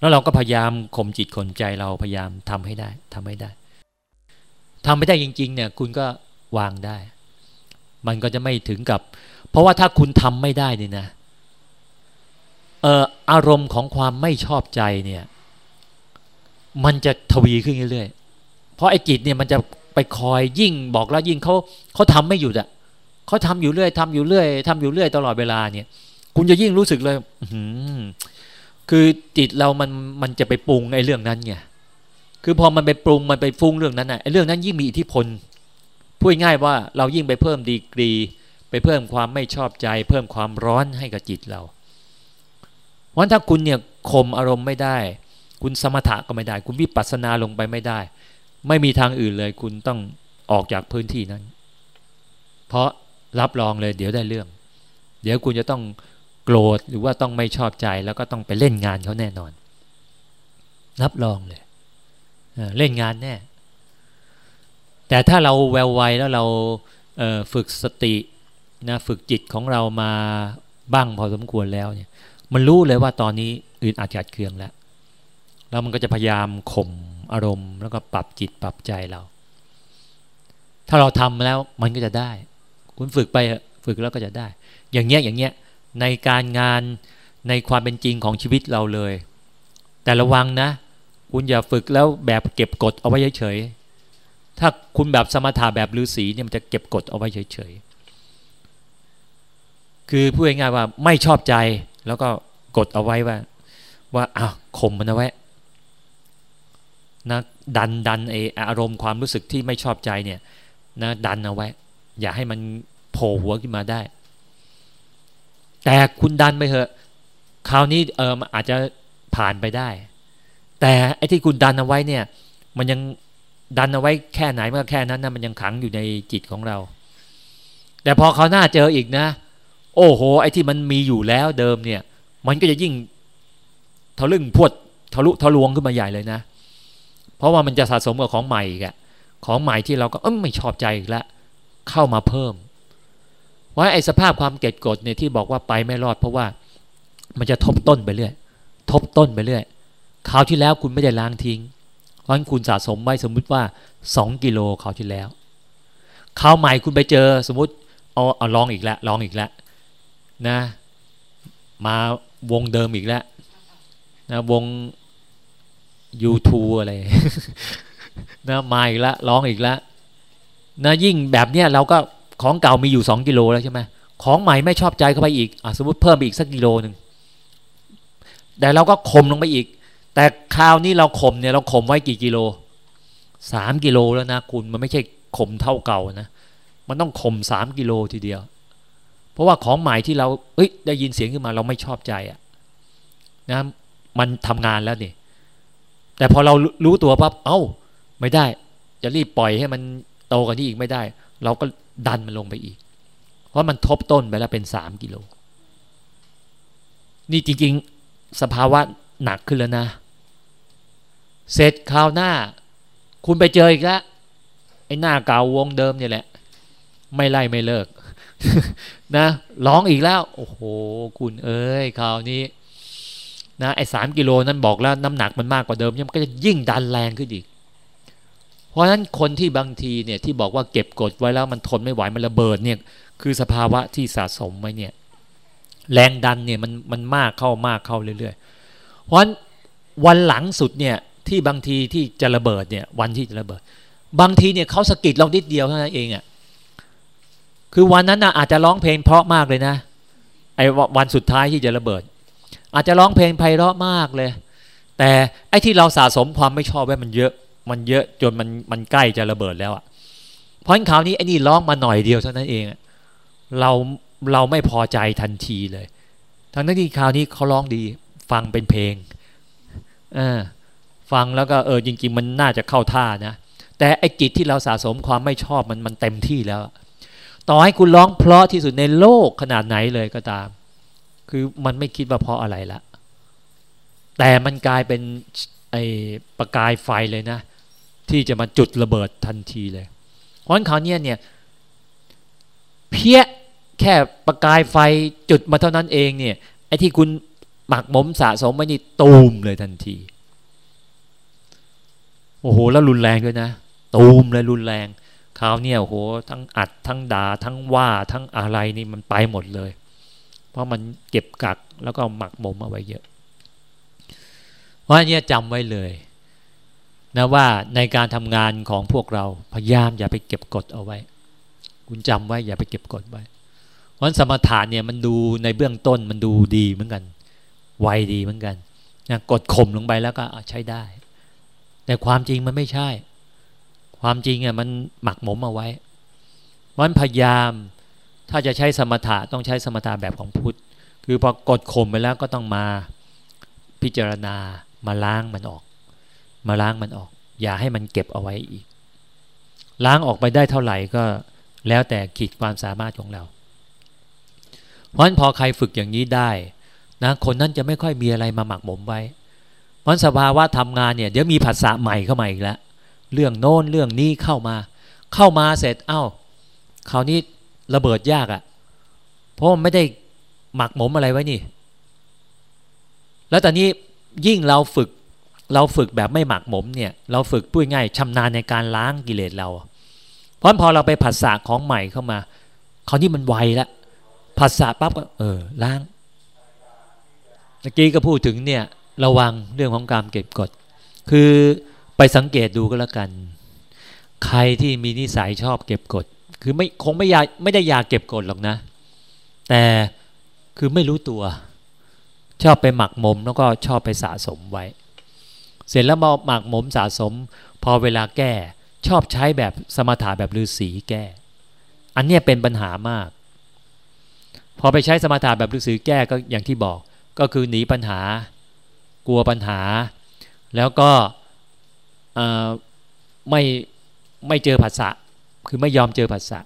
แล้วเราก็พยายามข่มจิตข่มใจเราพยายามทำให้ได้ทำให้ได้ทำไม่ได้จริง ๆ เนี่ย คุณก็วางได้ มันก็จะไม่ถึงกับ เพราะว่าถ้าคุณทำไม่ได้นี่นะเอ่ออารมณ์ของความไม่ชอบใจเนี่ย มันจะทวีขึ้นเรื่อยๆเพราะไอ้จิตเนี่ยมันจะไปคอยยิ่งบอกแล้วยิ่งเขาเขาทำไม่หยุดอะเขาทำอยู่เรื่อยทำอยู่เรื่อยทำอยู่เรื่อยตลอดเวลาเนี่ย คุณจะยิ่งรู้สึกเลย คือจิตเรามันมันจะไปปรุงไอ้เรื่องนั้นไงคือพอมันไปปรุงมันไปฟุ้งเรื่องนั้นอะไอ้เรื่องนั้นยิ่งมีอิทธิพลพูดง่ายว่าเรายิ่งไปเพิ่มดีกรี ไปเพิ่มความไม่ชอบใจ เพิ่มความร้อนให้กับจิตเราเพราะถ้าคุณเนี่ยข่มอารมณ์ไม่ได้ คุณสมถะก็ไม่ได้ คุณวิปัสสนาลงไปไม่ได้ ไม่มีทางอื่นเลย คุณต้องออกจากพื้นที่นั้น เพราะรับรองเลย เดี๋ยวได้เรื่อง เดี๋ยวคุณจะต้อง โกรธหรือว่าต้องไม่ชอบใจแล้วก็ต้องไปเล่นงานเขาแน่นอน รับรองเลยเล่นงานแน่แต่ถ้าเราแววไวแล้วเราเฝึกสตินะฝึกจิตของเรามาบ้างพอสมควรแล้วเนี่ย มันรู้เลยว่าตอนนี้อื่นอาจจะเคืองแล้วแล้วมันก็จะพยายามข่มอารมณ์ แล้วก็ปรับจิตปรับใจเรา ถ้าเราทำแล้วมันก็จะได้ คุณฝึกไปฝึกแล้วก็จะได้ อย่างเงี้ยอย่างเงี้ย ในการงานในความเป็นจริงของชีวิตเราเลย แต่ระวังนะ คุณอย่าฝึกแล้วแบบเก็บกดเอาไว้เฉยๆถ้าคุณแบบสมถะแบบฤาษีเนี่ยมันจะเก็บกดเอาไว้เฉยๆคือพูดง่ายๆว่าไม่ชอบใจแล้วก็กดเอาไว้ว่า ว่าอ้าวข่มมันเอาไว้นะดันดันไออารมณ์ความรู้สึกที่ไม่ชอบใจเนี่ยนะดันเอาไว้ อย่าให้มันโผล่หัวขึ้นมาได้ แต่คุณดันไปเถอะ คราวนี้เอออาจจะผ่านไปได้ แต่ไอ้ที่คุณดันเอาไว้เนี่ย มันยังดันเอาไว้แค่ไหนเมื่อแค่นั้นนะมันยังขังอยู่ในจิตของเรา แต่พอเขาหน้าเจออีกนะ โอ้โห ไอ้ที่มันมีอยู่แล้วเดิมเนี่ย มันก็จะยิ่งทะลึ่งพวดทะลุทะลวงขึ้นมาใหญ่เลยนะ เพราะว่ามันจะสะสมกับของใหม่อีกอะของใหม่ที่เราก็เออไม่ชอบใจอีกแล้วเข้ามาเพิ่ม ว่าไอ้สภาพความเก็ดกดเนี่ยที่บอกว่าไปไม่รอด เพราะว่ามันจะทบต้นไปเรื่อยทบต้นไปเรื่อยคราวที่แล้วคุณไม่ได้ล้างทิ้ง เพราะฉะนั้นคุณสะสมไว้สมมุติว่าสองกิโลคราวที่แล้วคราวใหม่คุณไปเจอสมมติเอาเอาลองอีกแล้วลองอีกแล้วนะ มาวงเดิมอีกแล้วนะวง YouTube อะไรนะมาอีกแล้วร้องอีกแล้วนะยิ่งแบบเนี้ยเราก็ ของเก่ามีอยู่สองกิโลแล้วใช่ไหมของใหม่ไม่ชอบใจเข้าไปอีกอสมมติเพิ่มไปอีกสักกิโลหนึ่งแต่เราก็ข่มลงไปอีก แต่คราวนี้เราข่มเนี่ยเราข่มไว้กี่กิโลสามกิโลแล้วนะคุณมันไม่ใช่ข่มเท่าเก่านะ มันต้องข่มสามกิโลทีเดียว เพราะว่าของใหม่ที่เราเอ้ยได้ยินเสียงขึ้นมาเราไม่ชอบใจอะนะมันทำงานแล้วนี่แต่พอเรารู้ตัวปั๊บเอ้า ไม่ได้ จะรีบปล่อยให้มันโตกว่านี้อีกไม่ได้ เราก็ ดันมันลงไปอีก เพราะมันทบต้นไปแล้วเป็นสามกิโล นี่จริง ๆ สภาวะหนักขึ้นแล้วนะ เสร็จคราวหน้า คุณไปเจออีกแล้วไอ้หน้าเก่าวงเดิมเนี่ยแหละ ไม่ไล่ไม่เลิก นะร้องอีกแล้ว โอ้โห คุณเอ้ยคราวนี้นะไอ้สามกิโลนั้นบอกแล้วน้ำหนักมันมากกว่าเดิมมันก็จะยิ่งดันแรงขึ้นอีก เพราะฉะนั้นคนที่บางทีเนี่ยที่บอกว่าเก็บกดไว้แล้วมันทนไม่ไหวมันระเบิดเนี่ยคือสภาวะที่สะสมไว้เนี่ยแรงดันเนี่ยมันมันมากเข้ามากเข้าเรื่อยๆ เพราะฉะนั้นวันหลังสุดเนี่ยที่บางทีที่จะระเบิดเนี่ยวันที่จะระเบิด บางทีเนี่ยเขาสะกิดเรานิดเดียวเท่านั้นเองอะ่ะคือวันนั้นนะอาจจะร้องเพลงเพราะมากเลยนะไอ้วันสุดท้ายที่จะระเบิด อาจจะร้องเพลงไพเราะมากเลย แต่ไอ้ที่เราสะสมความไม่ชอบไว้มันเยอะ มันเยอะจนมันมันใกล้จะระเบิดแล้วอะ่ะเพราะคราวนี้ไอ้นี่ร้องมาหน่อยเดียวเท่านั้นเองเราเราไม่พอใจทันทีเลย ทั้งนั้นที่คราวนี้เขาร้องดี ฟังเป็นเพลงออฟังแล้วก็เออจริง ๆ มันน่าจะเข้าท่านะแต่ไอ้จิตที่เราสะสมความไม่ชอบมันมันเต็มที่แล้ว ต่อให้คุณร้องเพราะที่สุดในโลกขนาดไหนเลยก็ตาม คือมันไม่คิดว่าเพราะอะไรละแต่มันกลายเป็นไอ้ประกายไฟเลยนะ ที่จะมาจุดระเบิดทันทีเลย เพราะคราวนี้เนี่ยเพี้ยแค่ประกายไฟจุดมาเท่านั้นเองเนี่ยไอ้ที่คุณหมักหมมสะสมไว้นี่ตูมเลยทันที โอ้โหแล้วรุนแรงด้วยนะตูมเลยรุนแรงคราวนี้โอ้โหทั้งอัดทั้งด่าทั้งว่าทั้งอะไรนี่มันไปหมดเลย เพราะมันเก็บกักแล้วก็หมักหมมเอาไว้เยอะ เพราะนี้จำไว้เลย นะว่าในการทำงานของพวกเราพยายามอย่าไปเก็บกดเอาไว้ คุณจำไว้อย่าไปเก็บกดไว้เพราะสมถะเนี่ยมันดูในเบื้องต้นมันดูดีเหมือนกัน ไวดีเหมือนกันนะกดข่มลงไปแล้วก็ใช้ได้ แต่ความจริงมันไม่ใช่ ความจริงอะมันหมักหมมเอาไว้วันพยายามถ้าจะใช้สมถะต้องใช้สมถะแบบของพุทธ คือพอกดข่มไปแล้วก็ต้องมาพิจารณามาล้างมันออก มาล้างมันออก อย่าให้มันเก็บเอาไว้อีก ล้างออกไปได้เท่าไหร่ก็แล้วแต่ขีดความสามารถของเรา เพราะฉะนั้นพอใครฝึกอย่างนี้ได้นะคนนั้นจะไม่ค่อยมีอะไรมาหมักหมมไว้เพราะสภาวะทำงานเนี่ยเดี๋ยวมีภาษาใหม่เข้ามาอีกแล้วเรื่องโน้นเรื่องนี้เข้ามา เข้ามาเสร็จเอา้าคราวนี้ระเบิดยากอะ่ะ เพราะไม่ได้หมักหมมอะไรไว้นี่ แล้วตอนนี้ยิ่งเราฝึก เราฝึกแบบไม่หมักหมมเนี่ยเราฝึกพูดง่ายชำนาญในการล้างกิเลสเรา เพราะพอเราไปผัสสะของใหม่เข้ามาคราวนี้มันไวแล้วผัสสะปั๊บก็เออล้างเมื่อกี้ก็พูดถึงเนี่ยระวังเรื่องของการเก็บกด คือไปสังเกตดูก็แล้วกัน ใครที่มีนิสัยชอบเก็บกด คือไม่คงไม่อยากไม่ได้อยากเก็บกดหรอกนะ แต่คือไม่รู้ตัว ชอบไปหมักหมมแล้วก็ชอบไปสะสมไว้ เสร็จแล้วมาหมักหมมสะสม พอเวลาแก้ชอบใช้แบบสมถะแบบฤาษีแก้ อันนี้เป็นปัญหามาก พอไปใช้สมถะแบบฤาษีแก้ก็อย่างที่บอก ก็คือหนีปัญหา กลัวปัญหา แล้วก็ไม่ไม่เจอผัสสะคือไม่ยอมเจอผัสสะ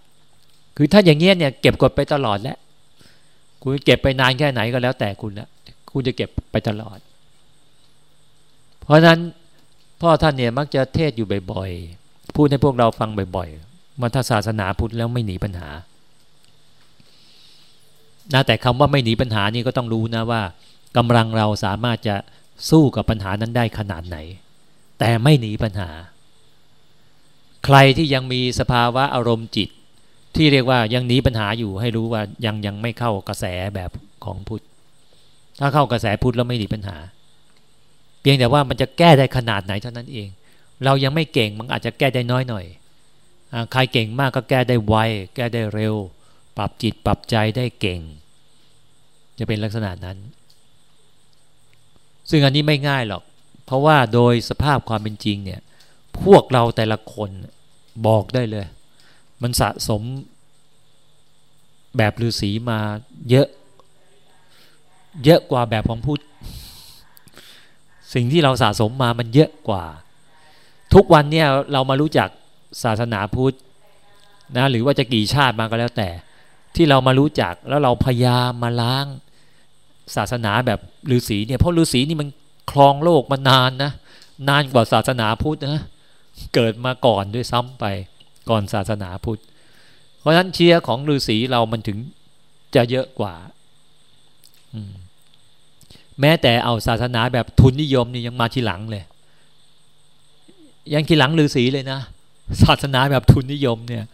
คือถ้าอย่างเงี้ยเนี่ยเก็บกดไปตลอดแล้วคุณเก็บไปนานแค่ไหนก็แล้วแต่คุณละคุณจะเก็บไปตลอด เพราะนั้นพ่อท่านเนี่ยมักจะเทศอยู่บ่อยๆ พูดให้พวกเราฟังบ่อยๆมาถ้าศาสนาพุทธแล้วไม่หนีปัญหานะแต่คำว่าไม่หนีปัญหานี่ก็ต้องรู้นะว่ากำลังเราสามารถจะสู้กับปัญหานั้นได้ขนาดไหน แต่ไม่หนีปัญหา ใครที่ยังมีสภาวะอารมณ์จิต ที่เรียกว่ายังหนีปัญหาอยู่ให้รู้ว่ายังยังไม่เข้ากระแสแบบของพุทธถ้าเข้ากระแสพุทธแล้วไม่หนีปัญหา เพียงแต่ว่ามันจะแก้ได้ขนาดไหนเท่านั้นเอง เรายังไม่เก่งมันอาจจะแก้ได้น้อยหน่อยใครเก่งมากก็แก้ได้ไวแก้ได้เร็ว ปรับจิตปรับใจได้เก่ง จะเป็นลักษณะนั้น ซึ่งอันนี้ไม่ง่ายหรอก เพราะว่าโดยสภาพความเป็นจริงเนี่ยพวกเราแต่ละคนบอกได้เลย มันสะสมแบบฤาษีมาเยอะ เยอะกว่าแบบของพุทธ สิ่งที่เราสะสมมามันเยอะกว่า ทุกวันเนี่ยเรามารู้จักศาสนาพุทธนะหรือว่าจะกี่ชาติมาก็แล้วแต่ ที่เรามารู้จักแล้วเราพยายามมาล้างศาสนาแบบฤาษีเนี่ยเพราะฤาษีนี่มันครองโลกมานานนะนานกว่าศาสนาพุทธนะเกิดมาก่อนด้วยซ้ำไปก่อนศาสนาพุทธ เพราะฉะนั้นเชียร์ของฤาษีเรามันถึงจะเยอะกว่า แม้แต่เอาศาสนาแบบทุนนิยมนี่ยังมาทีหลังเลย ยังทีหลังฤาษีเลยนะศาสนาแบบทุนนิยมเนี่ย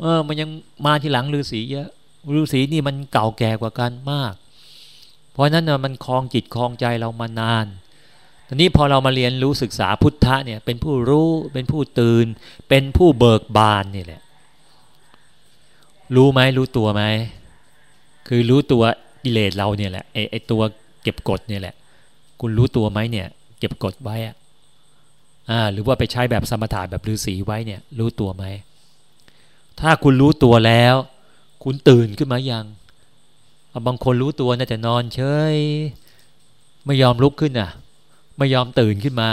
เออ มันยังมาทีหลังฤาษีเยอะฤาษีนี่มันเก่าแก่กว่ากันมาก เพราะนั้นมันคลองจิตคลองใจเรามานานทีนี้พอเรามาเรียนรู้ศึกษาพุทธะเนี่ย เป็นผู้รู้เป็นผู้ตื่น เป็นผู้เบิกบานนี่แหละ รู้ไหมรู้ตัวไหมคือรู้ตัวกิเลสเราเนี่ยแหละไอไอตัว เก็บกดเนี่ยแหละ คุณรู้ตัวไหมเนี่ย เก็บกดไว้อะอ่าหรือว่าไปใช้แบบสมถะแบบฤาษีไว้เนี่ย รู้ตัวไหมถ้าคุณรู้ตัวแล้ว คุณตื่นขึ้นมายังบางคนรู้ตัวนะแต่นอนเฉยไม่ยอมลุกขึ้นอะ ไม่ยอมตื่นขึ้นมา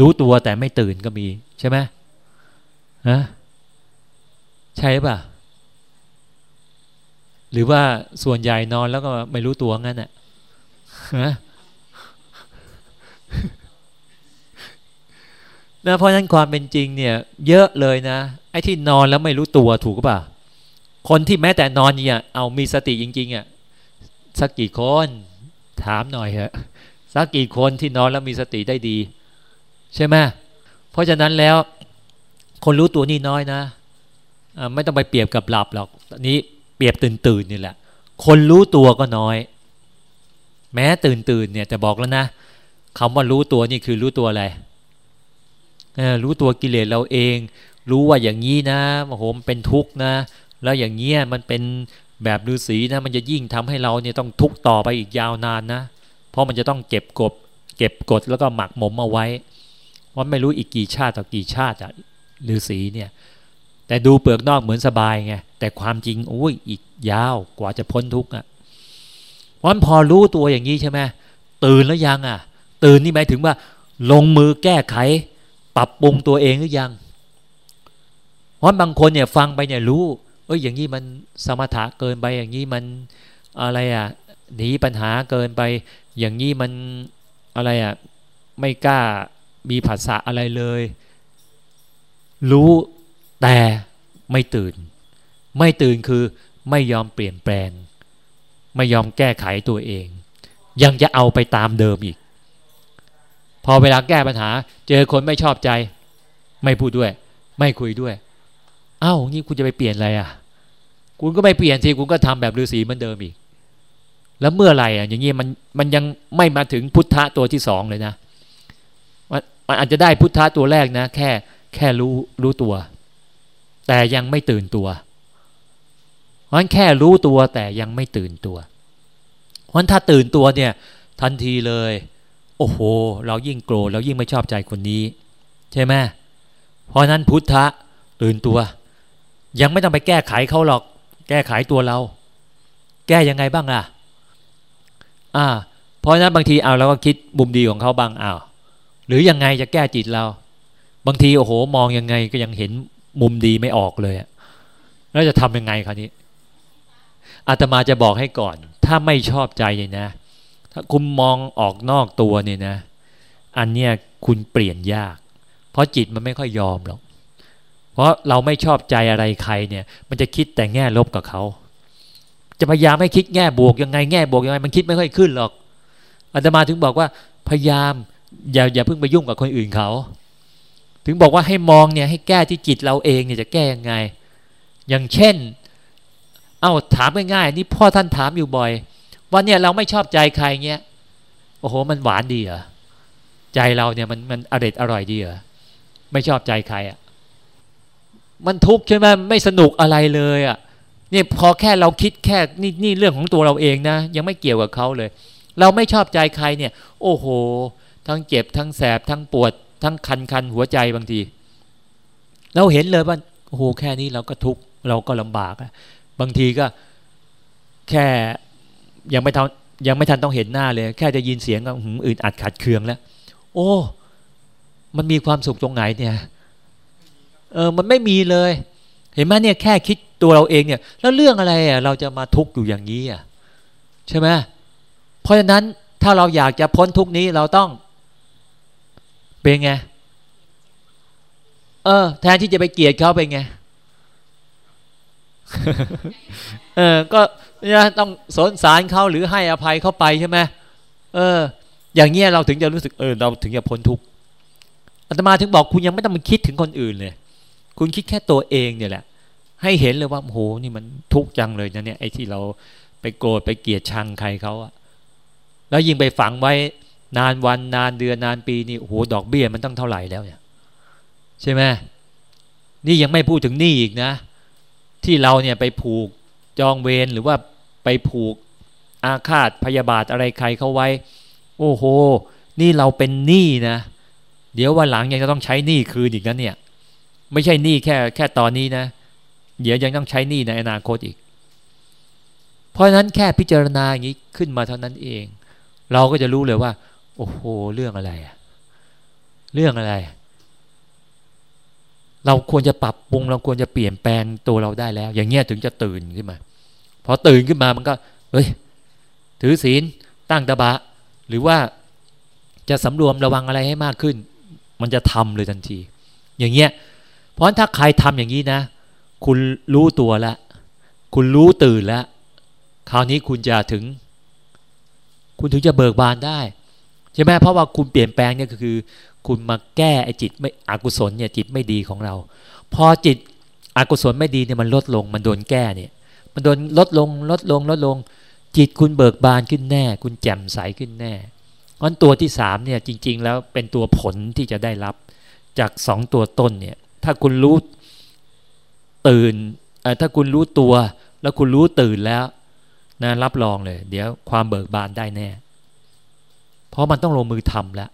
รู้ตัวแต่ไม่ตื่นก็มี ใช่ไหมฮะใช่ป่ะหรือว่าส่วนใหญ่นอนแล้วก็ไม่รู้ตัวงั้นอะฮะ นะเพราะนั้นความเป็นจริงเนี่ย เยอะเลยนะ ไอ้ที่นอนแล้วไม่รู้ตัวถูกป่ะคนที่แม้แต่นอนเนี่ย เอามีสติจริงๆอะสักกี่คนถามหน่อยเหอะสักกี่คนที่นอนแล้วมีสติได้ดี ใช่ไหมเพราะฉะนั้นแล้ว คนรู้ตัวนี่น้อยนะไม่ต้องไปเปรียบกับหลับหรอกนี้เปรียบตื่นตื่นนี่แหละ คนรู้ตัวก็น้อย แม้ตื่นตื่นเนี่ยจะบอกแล้วนะคำว่ารู้ตัวนี่คือรู้ตัวอะไรรู้ตัวกิเลสเราเอง รู้ว่าอย่างนี้นะโอ้โหมันเป็นทุกข์นะ แล้วอย่างเงี้ยมันเป็นแบบฤาษีนะมันจะยิ่งทำให้เราเนี่ยต้องทุกข์ต่อไปอีกยาวนานนะ เพราะมันจะต้องเก็บกบเก็บกดแล้วก็หมักหมมเอาไว้ว่าไม่รู้อีกกี่ชาติต่อกี่ชาติอะฤาษีเนี่ย แต่ดูเปลือกนอกเหมือนสบายไงแต่ความจริงโอ้ยอีกยาวกว่าจะพ้นทุกข์อะ วันพอรู้ตัวอย่างนี้ใช่ไหมตื่นแล้วยังอะ ตื่นนี่หมายถึงว่า ลงมือแก้ไข ปรับปรุงตัวเองหรือยัง เพราะบางคนเนี่ยฟังไปเนี่ยรู้ เอ้ยอย่างนี้มันสมถะเกินไปอย่างนี้มันอะไรอะหนีปัญหาเกินไป อย่างนี้มันอะไรอะไม่กล้ามีภาษาอะไรเลย รู้แต่ไม่ตื่น ไม่ตื่นคือไม่ยอมเปลี่ยนแปลง ไม่ยอมแก้ไขตัวเอง ยังจะเอาไปตามเดิมอีก พอเวลาแก้ปัญหา เจอคนไม่ชอบใจ ไม่พูดด้วย ไม่คุยด้วย เอา้านี่คุณจะไปเปลี่ยนอะไรอะ คุณก็ไม่เปลี่ยนสิคุณก็ทำแบบฤาษีเหมือนเดิมอีก แล้วเมื่อไหร่อะ อย่างนี้มันมันยังไม่มาถึงพุทธะตัวที่สองเลยนะมันอาจจะได้พุทธะตัวแรกนะ แค่แค่รู้รู้ตัว แต่ยังไม่ตื่นตัว เพราะฉะนั้นแค่รู้ตัวแต่ยังไม่ตื่นตัว เพราะฉะนั้นถ้าตื่นตัวเนี่ยทันทีเลย โอ้โห เรายิ่งโกรธเรายิ่งไม่ชอบใจคนนี้ ใช่ไหมเพราะนั้นพุทธะตื่นตัว ยังไม่ต้องไปแก้ไขเขาหรอก แก้ไขตัวเรา แก้ยังไงบ้างล่ะ อ่า เพราะนั้นบางทีเอาเราก็คิดมุมดีของเขาบ้างอ้าวหรือยังไงจะแก้จิตเรา บางทีโอ้โห มองยังไงก็ยังเห็นมุมดีไม่ออกเลยแล้วจะทำยังไงคราวนี้ อาตมาจะบอกให้ก่อน ถ้าไม่ชอบใจเนี่ยนะ ถ้าคุณมองออกนอกตัวเนี่ยนะ อันเนี้ยคุณเปลี่ยนยาก เพราะจิตมันไม่ค่อยยอมหรอก เพราะเราไม่ชอบใจอะไรใครเนี่ย มันจะคิดแต่แง่ลบกับเขาจะพยายามให้คิดแง่บวกยังไงแง่บวกยังไงมันคิดไม่ค่อยขึ้นหรอกอาตมาถึงบอกว่าพยายามอย่าอย่าเพิ่งไปยุ่งกับคนอื่นเขา ถึงบอกว่าให้มองเนี่ยให้แก้ที่จิตเราเองเนี่ยจะแก้ยังไง อย่างเช่น เอา้าถามง่ายๆนี่พ่อท่านถามอยู่บ่อยว่าเนี่ยเราไม่ชอบใจใครเงี้ยโอ้โห มันหวานดีเหรอใจเราเนี่ยมันมันอร่อยอร่อยดีเหรอไม่ชอบใจใครอะ่ะมันทุกข์ใช่ไหมไม่สนุกอะไรเลยอะ่ะเนี่ยพอแค่เราคิดแค่นี่นี่เรื่องของตัวเราเองนะ ยังไม่เกี่ยวกับเขาเลย เราไม่ชอบใจใครเนี่ย โอ้โห ทั้งเจ็บทั้งแสบทั้งปวด ทั้งคันคันหัวใจบางที เราเห็นเลยว่าโอ้โหแค่นี้เราก็ทุกข์เราก็ลำบากอะ บางทีก็แค่ยังไม่ทันยังไม่ทันต้องเห็นหน้าเลย แค่จะยินเสียงก็หืมอื่นอัดขัดเคืองแล้ว โอ้ มันมีความสุขตรงไหนเนี่ย เออ มันไม่มีเลย เห็นไหมเนี่ยแค่คิดตัวเราเองเนี่ย แล้วเรื่องอะไรอะเราจะมาทุกข์อยู่อย่างนี้อะใช่ไหมเพราะฉะนั้นถ้าเราอยากจะพ้นทุกนี้เราต้อง เป็นไง เออ แทนที่จะไปเกลียดเขาเป็นไง เออก็เนี่ยต้องสนสารเขาหรือให้อภัยเขาไปใช่ไหมเออ อย่างเงี้ยเราถึงจะรู้สึกเออเราถึงจะพ้นทุกข์อาตมาถึงบอกคุณยังไม่ต้องมาคิดถึงคนอื่นเลย คุณคิดแค่ตัวเองเนี่ยแหละ ให้เห็นเลยว่าโอ้โหนี่มันทุกข์จังเลยนะเนี่ยไอ้ที่เราไปโกรธไปเกลียดชังใครเขาอะแล้วยิ่งไปฝังไว้นานวันนานเดือนนานปีนี่โอ้โหดอกเบี้ยมันต้องเท่าไหร่แล้วเนี่ย ใช่ไหมนี่ยังไม่พูดถึงหนี้อีกนะ ที่เราเนี่ยไปผูกจองเวรหรือว่าไปผูกอาฆาตพยาบาทอะไรใครเขาไว้ โอ้โห นี่เราเป็นหนี้นะ เดี๋ยววันหลังยังจะต้องใช้หนี้คืนอีกนะเนี่ย ไม่ใช่หนี้แค่แค่ตอนนี้นะ เดี๋ยวยังต้องใช้หนี้ในอนาคตอีก เพราะฉะนั้นแค่พิจารณาอย่างนี้ขึ้นมาเท่านั้นเอง เราก็จะรู้เลยว่า โอ้โห เรื่องอะไรอะเรื่องอะไร เราควรจะปรับปรุง เราควรจะเปลี่ยนแปลงตัวเราได้แล้ว อย่างเงี้ยถึงจะตื่นขึ้นมาพอตื่นขึ้นมามันก็ เฮ้ย ถือศีลตั้งตบะ หรือว่าจะสำรวมระวังอะไรให้มากขึ้น มันจะทำเลยทันที อย่างเงี้ยเพราะถ้าใครทำอย่างนี้นะ คุณรู้ตัวแล้วคุณรู้ตื่นแล้วคราวนี้คุณจะถึง คุณถึงจะเบิกบานได้ใช่ไหมเพราะว่าคุณเปลี่ยนแปลงเนี่ยคือ คุณมาแก้ไอ้จิตไม่อกุศลเนี่ยจิตไม่ดีของเรา พอจิตอกุศลไม่ดีเนี่ยมันลดลง มันโดนแก้เนี่ยมันโดนลดลงลดลงลดลง จิตคุณเบิกบานขึ้นแน่ คุณแจ่มใสขึ้นแน่เพราะตัวที่สามเนี่ยจริง ๆ แล้วเป็นตัวผลที่จะได้รับจากสองตัวต้นเนี่ยถ้าคุณรู้ตื่นถ้าคุณรู้ตัวแล้วคุณรู้ตื่นแล้วนะรับรองเลย เดี๋ยวความเบิกบานได้แน่ เพราะมันต้องลงมือทำแล้ว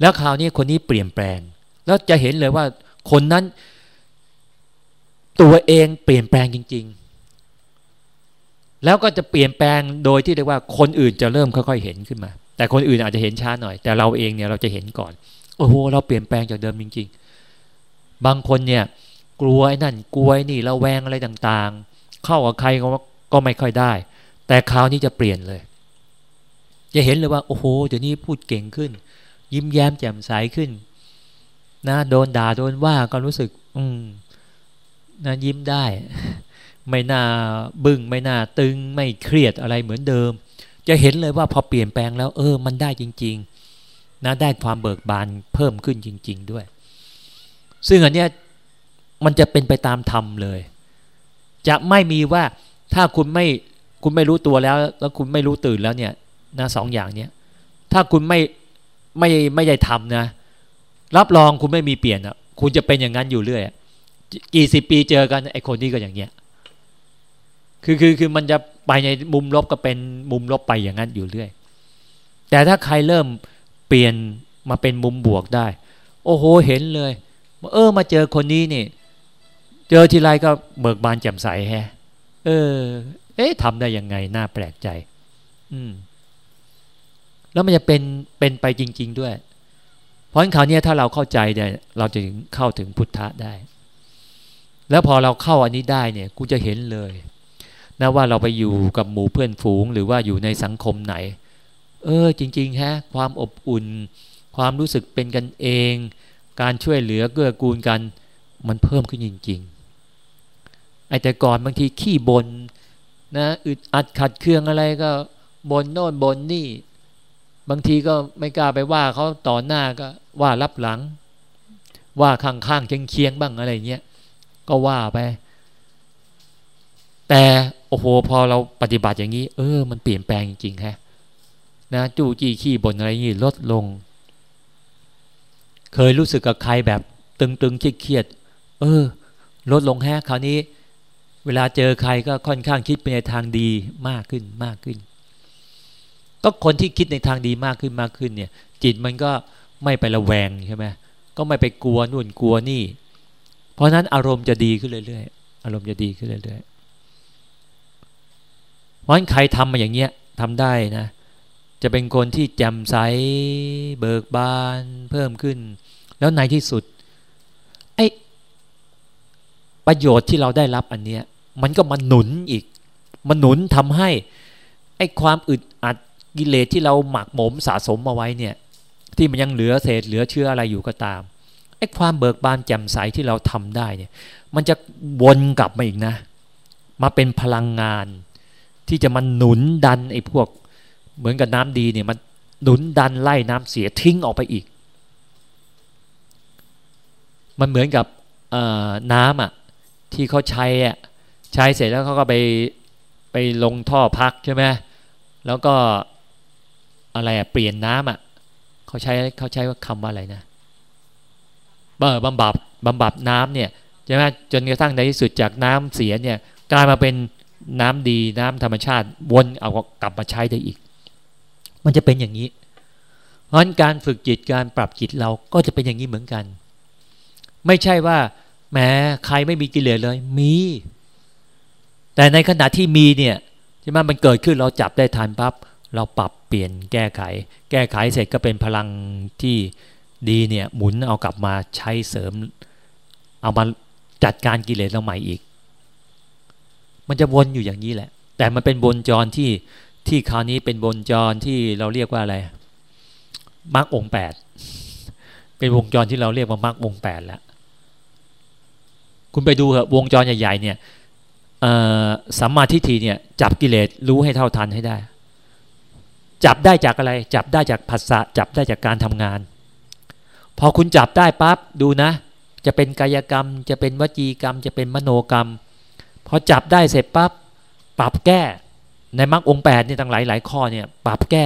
แล้วคราวนี้คนนี้เปลี่ยนแปลง แล้วจะเห็นเลยว่าคนนั้น ตัวเองเปลี่ยนแปลงจริง ๆ แล้วก็จะเปลี่ยนแปลงโดยที่เรียกว่าคนอื่นจะเริ่มค่อย ๆ เห็นขึ้นมา แต่คนอื่นอาจจะเห็นช้าหน่อย แต่เราเองเนี่ยเราจะเห็นก่อน โอ้โหเราเปลี่ยนแปลงจากเดิมจริง ๆ บางคนเนี่ย กลัวไอ้นั่นกลัวไอ้นี่ระแวงอะไรต่างๆ เข้ากับใครก็ก็ไม่ค่อยได้ แต่คราวนี้จะเปลี่ยนเลย จะเห็นเลยว่า โอ้โหเดี๋ยวนี้พูดเก่งขึ้น ยิ้มแย้มแจ่มใสขึ้น นะโดนด่าโดนว่าก็รู้สึก อืมนะยิ้มได้ ไม่น่าบึง้งไม่น่าตึง ไม่เครียดอะไรเหมือนเดิม จะเห็นเลยว่าพอเปลี่ยนแปลงแล้ว เออ มันได้จริง ๆ นะได้ความเบิกบานเพิ่มขึ้นจริง ๆ ด้วย ซึ่งอันเนี้ยมันจะเป็นไปตามธรรมเลย จะไม่มีว่าถ้าคุณไม่คุณไม่รู้ตัวแล้ว แล้วคุณไม่รู้ตื่นแล้วเนี่ยนะสองอย่างเนี้ยถ้าคุณไม่ ไม่ไม่ได้ทำนะ รับรองคุณไม่มีเปลี่ยนอะ คุณจะเป็นอย่างนั้นอยู่เรื่อยกี่สิบปีเจอกันไอคนนี้ก็อย่างเงี้ยคือคือคือมันจะไปในมุมลบก็เป็นมุมลบไปอย่างนั้นอยู่เรื่อย แต่ถ้าใครเริ่มเปลี่ยนมาเป็นมุมบวกได้ โอ้โหเห็นเลย เออ มาเจอคนนี้นี่ เจอทีไรก็เบิกบานแจ่มใสแฮะ เออ เอ๊ะทำได้ยังไงน่าแปลกใจ อืม แล้วมันจะเป็นเป็นไปจริง ๆด้วย เพราะฉะนั้นคราวนี้ถ้าเราเข้าใจเนี่ยเราจะถึงเข้าถึงพุทธะได้ แล้วพอเราเข้าอันนี้ได้เนี่ยกูจะเห็นเลยนะว่าเราไปอยู่กับหมู่เพื่อนฝูง หรือว่าอยู่ในสังคมไหน เออจริงๆฮะความอบอุ่น ความรู้สึกเป็นกันเอง การช่วยเหลือเกื้อกูลกัน มันเพิ่มขึ้นจริงๆไอแต่ก่อนบางทีขี้บนนะอึดอัดขัดเคืองอะไรก็บนโน่นบนนี่ บางทีก็ไม่กล้าไปว่าเขาต่อหน้าก็ว่ารับหลัง ว่าข้างๆเคียงๆบ้างอะไรเงี้ยก็ว่าไป แต่โอ้โหพอเราปฏิบัติอย่างนี้ เออ มันเปลี่ยนแปลงจริงๆฮะนะจู่จี้ขี้บ่นอะไรอย่างนี้ลดลง เคยรู้สึกกับใครแบบตึงๆเครียดเออ ลดลงแฮะคราวนี้ เวลาเจอใครก็ค่อนข้างคิดไปในทางดีมากขึ้นมากขึ้น ก็คนที่คิดในทางดีมากขึ้นมากขึ้นเนี่ย จิตมันก็ไม่ไประแวงใช่ไหมก็ไม่ไปกลัวนู่นกลัวนี่ เพราะนั้นอารมณ์จะดีขึ้นเรื่อยๆอารมณ์จะดีขึ้นเรื่อยๆเพราะนั้นใครทำมาอย่างเงี้ยทำได้นะ จะเป็นคนที่แจ่มใสเบิกบานเพิ่มขึ้น แล้วในที่สุดไอ้ประโยชน์ที่เราได้รับอันเนี้ยมันก็มาหนุนอีกมันหนุนทำให้ไอ้ความอึดอัด กิเลสที่เราหมักหมมสะสมมาไว้เนี่ยที่มันยังเหลือเศษเหลือเชื้ออะไรอยู่ก็ตามไอ้ความเบิกบานแจ่มใสที่เราทำได้เนี่ยมันจะวนกลับมาอีกนะ มาเป็นพลังงาน ที่จะมันหนุนดันไอ้พวกเหมือนกับน้ำดีเนี่ยมันหนุนดันไล่น้ำเสียทิ้งออกไปอีก มันเหมือนกับน้ำอะที่เขาใช้อะใช้เสร็จแล้วเขาก็ไปไปลงท่อพักใช่ไหมแล้วก็ อะไรอะเปลี่ยนน้ำอะเขาใช้เขาใช้ว่าคำว่าอะไรนะบำบัดบำบัดน้ำเนี่ยใช่ไหมจนกระทั่งในที่สุดจากน้ำเสียเนี่ยกลายมาเป็นน้ำดีน้ำธรรมชาติวนเอากลับมาใช้ได้อีก มันจะเป็นอย่างนี้ เพราะการฝึกจิตการปรับจิตเราก็จะเป็นอย่างนี้เหมือนกัน ไม่ใช่ว่าแม้ใครไม่มีกิเลสเลย มี แต่ในขณะที่มีเนี่ยใช่ไหมมันเกิดขึ้นเราจับได้ทันปั๊บ เราปรับเปลี่ยนแก้ไข แก้ไขเสร็จก็เป็นพลังที่ดีเนี่ยหมุนเอากลับมาใช้เสริม เอามาจัดการกิเลสเราใหม่อีก มันจะวนอยู่อย่างนี้แหละ แต่มันเป็นบนจรที่ที่คราวนี้เป็นบนจรที่เราเรียกว่าอะไรมรรคองแปดเป็นวงจรที่เราเรียกว่ามรรควงแปดแล้วคุณไปดูเหอะวงจรใหญ่ๆเนี่ยสัมมาทิฏฐิเนี่ยจับกิเลสรู้ให้เท่าทันให้ได้ จับได้จากอะไร จับได้จากภาษาจับได้จากการทำงาน พอคุณจับได้ปั๊บดูนะ จะเป็นกายกรรม จะเป็นวจีกรรม จะเป็นมโนกรรม พอจับได้เสร็จปั๊บปรับแก้ ในมรรคองแปดนี่ตั้งหลายหลายข้อเนี่ยปรับแก้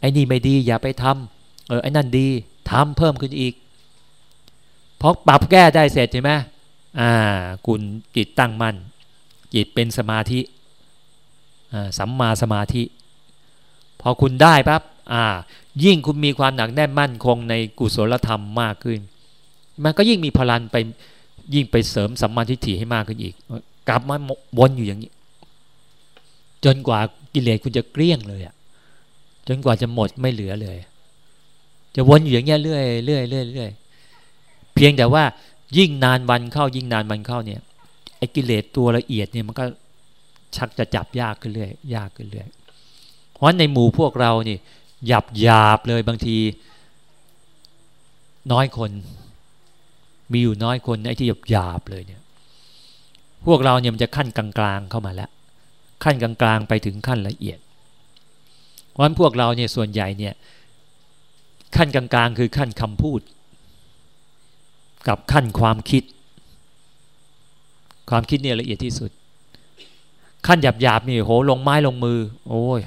ไอ้นี่ไม่ดีอย่าไปทำเออไอ้นั่นดีทำเพิ่มขึ้นอีกพอปรับแก้ได้เสร็จใช่ไหมอ่าคุณจิตตั้งมั่นจิตเป็นสมาธิอ่าสัมมาสมาธิ พอคุณได้ปั๊บอ่า ยิ่งคุณมีความหนักแน่นมั่นคงในกุศลธรรมมากขึ้น มันก็ยิ่งมีพลังไปยิ่งไปเสริมสัมมาทิฏฐิให้มากขึ้นอีก กลับมาวนอยู่อย่างนี้ จนกว่ากิเลสคุณจะเกลี้ยงเลยอะจนกว่าจะหมดไม่เหลือเลย จะวนอยู่อย่างเงี้ยเรื่อยเรื่อยเรื่อยเรื่อยเพียงแต่ว่ายิ่งนานวันเข้ายิ่งนานวันเข้าเนี่ยไอ้กิเลสตัวละเอียดเนี่ยมันก็ชักจะจับยากขึ้นเรื่อยยากขึ้นเรื่อย เพราะในหมู่พวกเรานี่หยับหยาบเลยบางที น้อยคน มีอยู่น้อยคนไอ้ที่หยับหยาบเลยเนี่ย พวกเราเนี่ยมันจะขั้นกลางๆเข้ามาแล้ว ขั้นกลางๆไปถึงขั้นละเอียดเพราะฉะนั้นพวกเราเนี่ยส่วนใหญ่เนี่ย ขั้นกลางๆคือขั้นคำพูด กับขั้นความคิด ความคิดเนี่ยละเอียดที่สุด ขั้นหยาบๆนี่โหลงไม้ลงมือ โอ้ย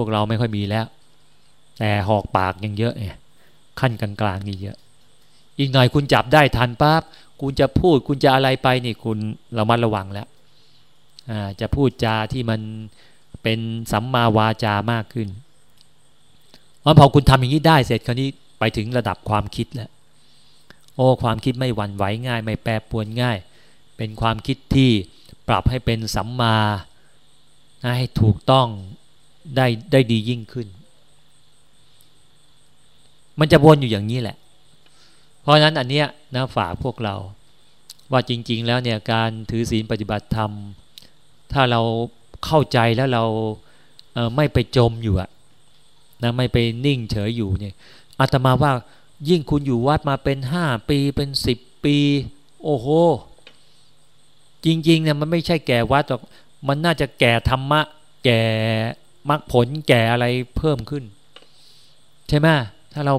วกเราไม่ค่อยมีแล้ว แต่หอกปากยังเยอะไงขั้นกลางๆนี่เยอะ อีกหน่อยคุณจับได้ทันปั๊บคุณจะพูดคุณจะอะไรไปนี่คุณระมัดระวังแล้วจะพูดจาที่มันเป็นสัมมาวาจามากขึ้นเพราะพอคุณทำอย่างนี้ได้เสร็จคราวนี้ไปถึงระดับความคิดแล้วโอ้ความคิดไม่หวั่นไหวง่าย ไม่แปรปวนง่าย เป็นความคิดที่ปรับให้เป็นสัมมาให้ถูกต้อง ได้ได้ดียิ่งขึ้น มันจะวนอยู่อย่างนี้แหละ เพราะนั้นอันเนี้ยนะฝากพวกเรา ว่าจริง ๆ แล้วเนี่ยการถือศีลปฏิบัติธรรม ถ้าเราเข้าใจแล้วเราเไม่ไปจมอยู่อะนะไม่ไปนิ่งเฉยอยู่เนี่ยอาตมาว่ายิ่งคุณอยู่วัดมาเป็นห้าปีเป็นสิบปี โอ้โห จริงๆเนี่ยมันไม่ใช่แก่วัดหรอกมันน่าจะแก่ธรรมะ แก่ มรรคผลแก่อะไรเพิ่มขึ้น ใช่ไหมถ้าเรา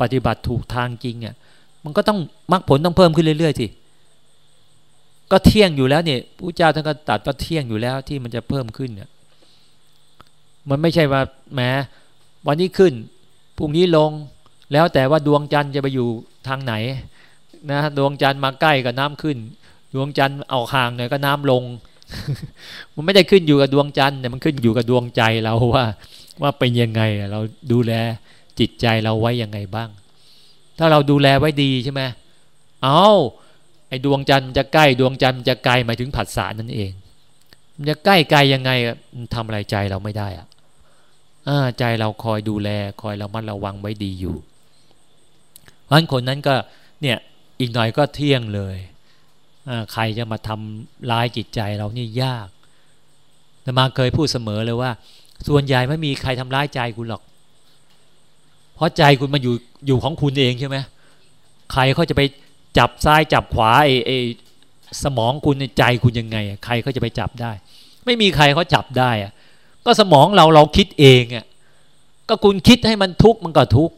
ปฏิบัติถูกทางจริงอะมันก็ต้องมรรคผลต้องเพิ่มขึ้นเรื่อยๆสิก็เที่ยงอยู่แล้วเนี่ยพระเจ้าท่านก็ตัดก็เที่ยงอยู่แล้วที่มันจะเพิ่มขึ้นเนี่ยมันไม่ใช่ว่าแหมวันนี้ขึ้นพรุ่งนี้ลงแล้วแต่ว่าดวงจันทร์จะไปอยู่ทางไหนนะดวงจันทร์มาใกล้กับน้ำขึ้น ดวงจันทร์เอาห่างหน่อยก็น้ำลง มันไม่ได้ขึ้นอยู่กับดวงจันทร์แต่มันขึ้นอยู่กับดวงใจเราว่า ว่าเป็นยังไงเราดูแลจิตใจเราไว้ยังไงบ้าง ถ้าเราดูแลไว้ดีใช่ไหมเอาไอ้ดวงจันทร์จะใกล้ดวงจันทร์จะไกลหมายถึงผัสสะนั่นเอง มันจะใกล้ไกลยังไงมันทำอะไรใจเราไม่ได้อะใจเราคอยดูแลคอยเรามัดระวังไว้ดีอยู่เพราะฉะนั้นคนนั้นก็เนี่ยอีกหน่อยก็เที่ยงเลย ใครจะมาทำร้ายจิตใจเรานี่ยากแต่มาเคยพูดเสมอเลยว่า ส่วนใหญ่ไม่มีใครทำร้ายใจคุณหรอก เพราะใจคุณมันอยู่อยู่ของคุณเองใช่ไหมใครเขาจะไปจับซ้ายจับขวาไอ้ไอ้สมองคุณในใจคุณยังไง ใครเขาจะไปจับได้ ไม่มีใครเขาจับได้อะก็สมองเราเราคิดเองอะก็คุณคิดให้มันทุกข์มันก็ทุกข์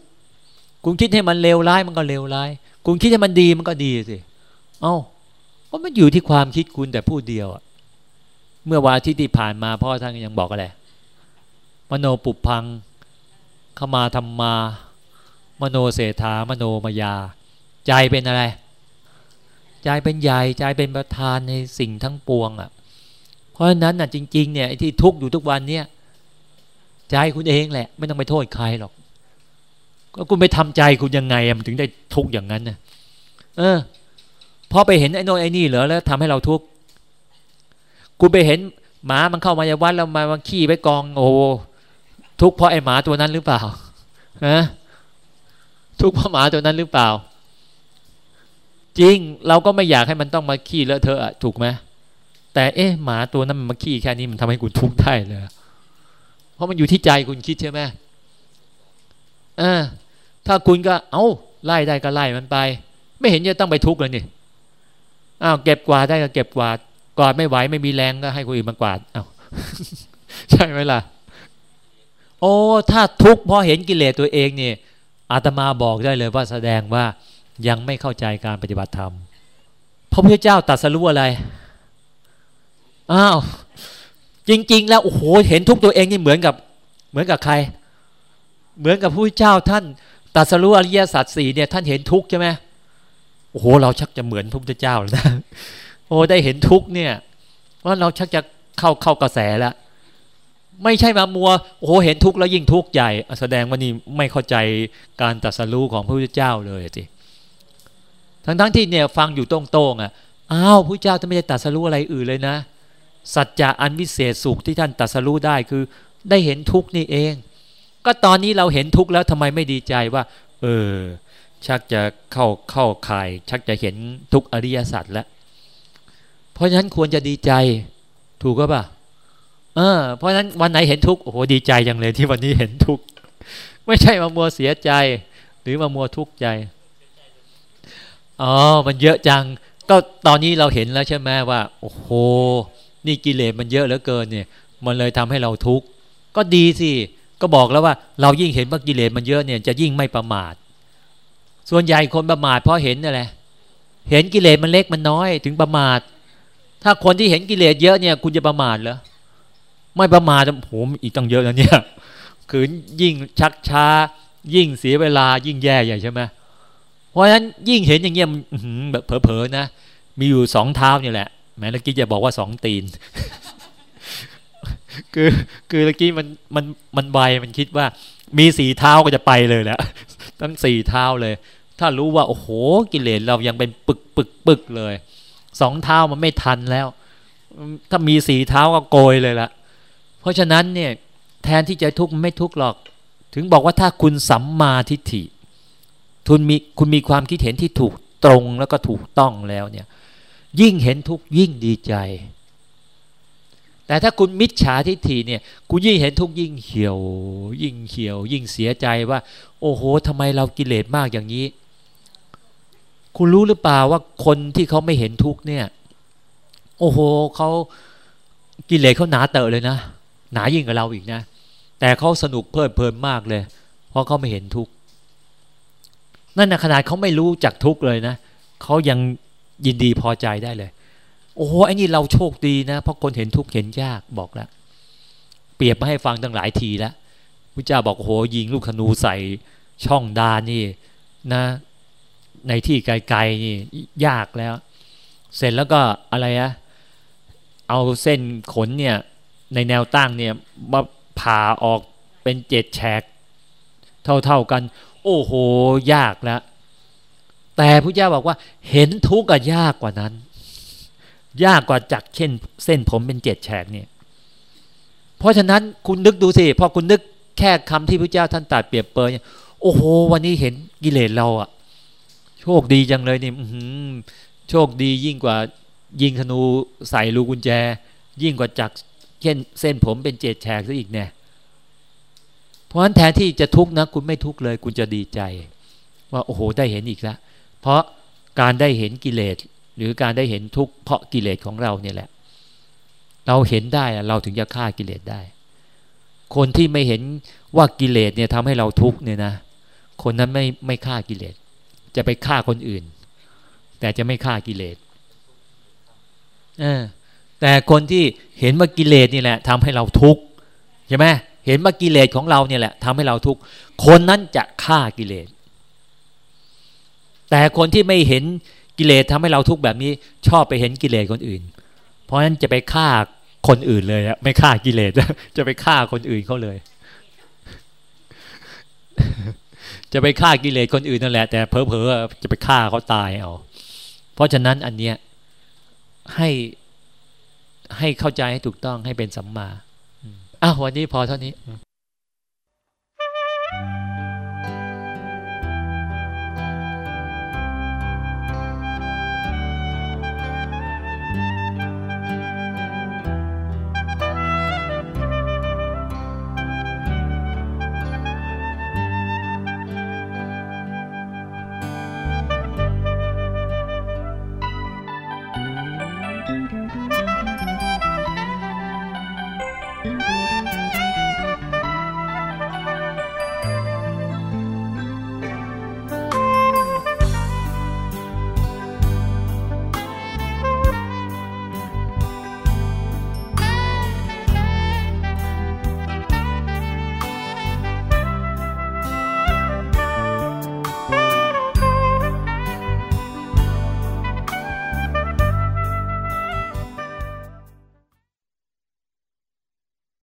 คุณคิดให้มันเลวร้ายมันก็เลวร้าย คุณคิดให้มันดีมันก็ดีสิ เอ้า ก็มันอยู่ที่ความคิดคุณแต่ผู้เดียวอะเมื่อวาทิตย์ที่ผ่านมาพ่อท่านยังบอกอะไรมโนปุพังขมาธรรมามโนเศรษฐามโนมายา ใจเป็นอะไร ใจเป็นใหญ่ใจเป็นประธานในสิ่งทั้งปวงอะ เพราะฉะนั้นน่ะจริง ๆ เนี่ยที่ทุกข์อยู่ทุกวันเนี่ยใจคุณเองแหละ ไม่ต้องไปโทษใครหรอก ก็คุณไปทำใจคุณยังไงมันถึงได้ทุกข์อย่างนั้นนะเออ พอไปเห็นไอ้โน่นไอ้นี่เหรอแล้วทำให้เราทุกข์คุณไปเห็นหมามันเข้ามาในวัดแล้วมามาขี้ไปกอง โอ้ทุกข์เพราะไอ้หมาตัวนั้นหรือเปล่าฮะทุกข์เพราะหมาตัวนั้นหรือเปล่า จริงเราก็ไม่อยากให้มันต้องมาขี้เลอะเทอะถูกไหมแต่เอ๊ะหมาตัวนั้นมันมาขี้แค่นี้มันทำให้คุณทุกข์ได้เลยเพราะมันอยู่ที่ใจคุณคิดใช่ไหมเออถ้าคุณก็เอา้าไล่ได้ก็ไล่มันไป ไม่เห็นจะต้องไปทุกข์เลยนี่ อ้าวเก็บกวาดได้ก็เก็บกวาดกวาดไม่ไหวไม่มีแรงก็ให้คนอื่นมากวาดอ้าวใช่ไหมล่ะ โอ้ถ้าทุกข์เพราะเห็นกิเลสตัวเองเนี่ยอาตมาบอกได้เลยว่าแสดงว่ายังไม่เข้าใจการปฏิบัติธรรมพระพุทธเจ้าตรัสรู้อะไรอ้าวจริง ๆ แล้วโอ้โหเห็นทุกตัวเองนี่เหมือนกับเหมือนกับใคร เหมือนกับพระพุทธเจ้าท่านตรัสรู้อริยสัจสี่เนี่ยท่านเห็นทุกใช่ไหม โอ้โหเราชักจะเหมือนพระพุทธเจ้าแล้วนะโอ้ได้เห็นทุกเนี่ยว่าเราชักจะเข้าเข้ากระแสแล้วไม่ใช่มามัวโอ้โหเห็นทุกข์แล้วยิ่งทุกข์ใหญ่แสดงว่านี่ไม่เข้าใจการตรัสรู้ของพระพุทธเจ้าเลยสิทั้งทั้งที่เนี่ยฟังอยู่ตรงๆอะอ้าวพระเจ้าท่านไม่ได้ตรัสรู้อะไรอื่นเลยนะ สัจจะอันวิเศษสุขที่ท่านตรัสรู้ได้คือ ได้เห็นทุกข์นี่เอง ก็ตอนนี้เราเห็นทุกข์แล้วทำไมไม่ดีใจว่า เออ ชักจะเข้าเข้าข่าย ชักจะเห็นทุกอริยสัจแล้ว เพราะฉะนั้นควรจะดีใจถูกก็ป่ะเออเพราะฉะนั้นวันไหนเห็นทุกโอ้โหดีใจจังเลยที่วันนี้เห็นทุกไม่ใช่มามัวเสียใจ หรือมามัวทุกข์ใจอ๋อมันเยอะจัง ก็ตอนนี้เราเห็นแล้วใช่ไหมว่า โอ้โห นี่กิเลสมันเยอะเหลือเกินเนี่ย มันเลยทำให้เราทุกข์ก็ดีสิก็บอกแล้วว่า เรายิ่งเห็นว่ากิเลสมันเยอะเนี่ยจะยิ่งไม่ประมาท ส่วนใหญ่คนประมาทเพราะเห็นอะไรเห็นกิเลสมันเล็กมันน้อยถึงประมาท ถ้าคนที่เห็นกิเลสเยอะเนี่ย คุณจะประมาทเหรอไม่ประมาทผมอีกตั้งเยอะนะเนี่ยคือยิ่งชักช้า ยิ่งเสียเวลายิ่งแย่ใหญ่ใช่ไหมเพราะฉะนั้นยิ่งเห็นอย่างเงี้ยแบบเผลอๆนะมีอยู่สองเท้านี่แหละแม้เมื่อกี้จะบอกว่าสองตีน คือคือเมื่อกี้มันมันมันไวมันคิดว่า มีสี่เท้าก็จะไปเลยแหละตั้งสี่เท้าเลย ถ้ารู้ว่าโอ้โหกิเลสเรายังเป็นปึกปึกปึกเลยสองเท้ามันไม่ทันแล้ว ถ้ามีสี่เท้าก็โกยเลยละเพราะฉะนั้นเนี่ยแทนที่จะทุกข์ไม่ทุกข์หรอก ถึงบอกว่าถ้าคุณสัมมาทิฏฐิคุณมีคุณมีความคิดเห็นที่ถูกตรงแล้วก็ถูกต้องแล้วเนี่ย ยิ่งเห็นทุกข์ยิ่งดีใจ แต่ถ้าคุณมิจฉาทิฏฐิเนี่ยคุณยิ่งเห็นทุกข์ยิ่งเหี่ยว ยิ่งเหี่ยว ยิ่งเสียใจว่า โอ้โหทำไมเรากิเลสมากอย่างนี้ คุณรู้หรือเปล่าว่าคนที่เขาไม่เห็นทุกเนี่ย โอ้โหเขากิเลสเขาหนาเตอะเลยนะ หนายิ่งกว่าเราอีกนะ แต่เขาสนุกเพลิดเพลินมากเลย เพราะเขาไม่เห็นทุกนั่นนะขนาดเขาไม่รู้จักทุกเลยนะเขายังยินดีพอใจได้เลย โอ้โหไอ้นี่เราโชคดีนะ เพราะคนเห็นทุกเห็นยากบอกแล้วเปรียบมาให้ฟังตั้งหลายทีแล้วพระเจ้าบอกโอ้โหยิงลูกธนูใส่ช่องดานี่นะ ในที่ไกลๆนี่ยากแล้ว เสร็จแล้วก็อะไรอะเอาเส้นขนเนี่ย ในแนวตั้งเนี่ยมาผ่าออกเป็นเจ็ดแฉก เท่าๆกัน โอ้โห ยากแล้วแต่พระเจ้าบอกว่า เห็นทุกข์ยากกว่านั้น ยากกว่าจากเช่น เส้นผมเป็นเจ็ดแฉกเนี่ย เพราะฉะนั้นคุณนึกดูสิพอคุณนึกแค่คำที่พระเจ้าท่านตัดเปรียบเปรยโอ้โห วันนี้เห็นกิเลสเราอะ โชคดีจังเลยนี่โชคดียิ่งกว่ายิงธนูใส่ลูกุญแจ ยิ่งกว่าจักเช่นเส้นผมเป็นเจ็ดแฉกซะอีกเนี่ยเพราะฉะนั้นแทนที่จะทุกข์นะ คุณไม่ทุกข์เลย คุณจะดีใจ ว่าโอ้โหได้เห็นอีกแล้วเพราะการได้เห็นกิเลสหรือการได้เห็นทุกข์เพราะกิเลสของเราเนี่ยแหละ เราเห็นได้เราถึงจะฆ่ากิเลสได้ คนที่ไม่เห็นว่ากิเลสเนี่ยทำให้เราทุกข์เนี่ยนะ คนนั้นไม่ไม่ฆ่ากิเลส จะไปฆ่าคนอื่น แต่จะไม่ฆ่ากิเลสแต่คนที่เห็นว่ากิเลสนี่แหละทำให้เราทุกข์ใช่ไหมเห็นว่ากิเลสของเราเนี่ยแหละทำให้เราทุกข์คนนั้นจะฆ่ากิเลส แต่คนที่ไม่เห็นกิเลสทำให้เราทุกข์แบบนี้ ชอบไปเห็นกิเลสคนอื่น เพราะฉะนั้นจะไปฆ่าคนอื่นเลยอะไม่ฆ่ากิเลสจะไปฆ่าคนอื่นเขาเลย จะไปฆ่ากิเลสคนอื่นนั่นแหละ แต่เพอเพอจะไปฆ่าเขาตายเอา เพราะฉะนั้นอันเนี้ยให้ให้เข้าใจให้ถูกต้องให้เป็นสัมมาอ้าววันนี้พอเท่านี้